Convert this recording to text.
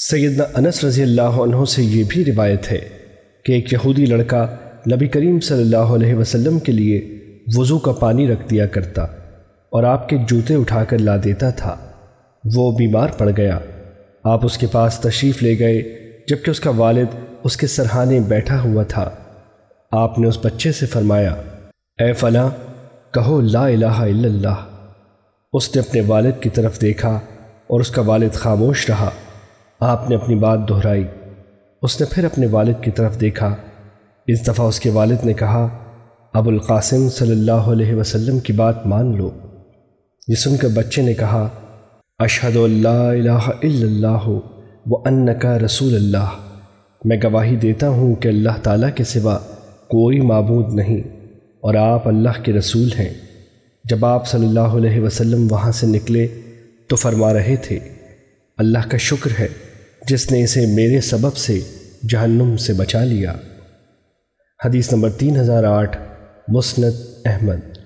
سیدنا انس رضی اللہ عنہ سے یہ بھی روایت ہے کہ ایک یہودی لڑکا نبی کریم صلی اللہ علیہ وسلم کے لیے وضو کا پانی رکھ دیا کرتا اور آپ کے جوتے اٹھا کر لا دیتا تھا۔ وہ بیمار پڑ گیا۔ آپ اس کے پاس تشریف لے گئے جبکہ اس کا والد اس کے سرحانے بیٹھا ہوا تھا۔ آپ نے اس بچے سے فرمایا، اے فلاں، کہو لا الہ الا اللہ۔ اس نے آپ نے اپنی بات دہرائی۔ اس نے پھر اپنے والد کی طرف دیکھا۔ اس دفعہ اس کے والد نے کہا، ابو القاسم صلی اللہ علیہ وسلم کی بات مان لو۔ یہ سن کر بچے نے کہا، اشہد اللہ الہ الا اللہ و انکا رسول اللہ۔ میں گواہی دیتا ہوں کہ اللہ تعالیٰ کے سوا کوئی معبود نہیں اور آپ اللہ کے رسول ہیں۔ جب آپ صلی اللہ علیہ وسلم وہاں سے نکلے تو فرما رہے تھے، اللہ کا شکر ہے۔ جسے اسے میرے سبب سے جہنم سے بچا لیا۔ حدیث نمبر تین ہزار آٹھ تو احمد۔